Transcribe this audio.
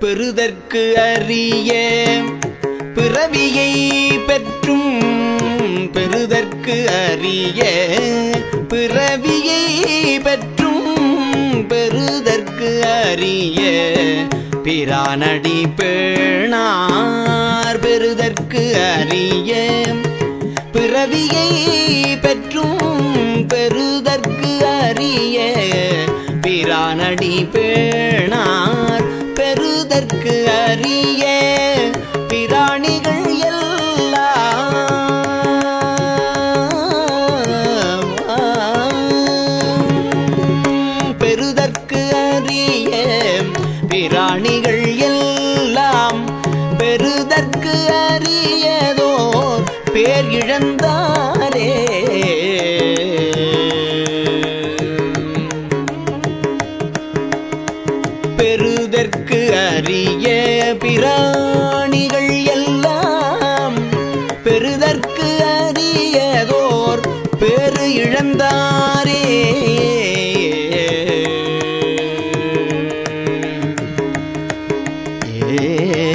பெறுதற்கு அறிய பிறவியை பெற்றும் பெறுதற்கு அறிய பிறவியை பெற்றும் பெறுதற்கு அறிய பிரானடி பேணார் பெறுதற்கு அறிய பிறவியை பெற்றும் பெறுதற்கு அறிய பிரானடி பேணார் பெறுதற்கு அறிய பிராணிகள் எல்லாம். பெறுதற்கு அறிய பிராணிகள் எல்லாம். பெறுதற்கு அறியதோ பேர் இழந்தாரே. பெறுதற்கு அரிய பிராணிகள் எல்லாம் பெருதற்கு அரியதோர் பெரு இழந்தாரே. ஏ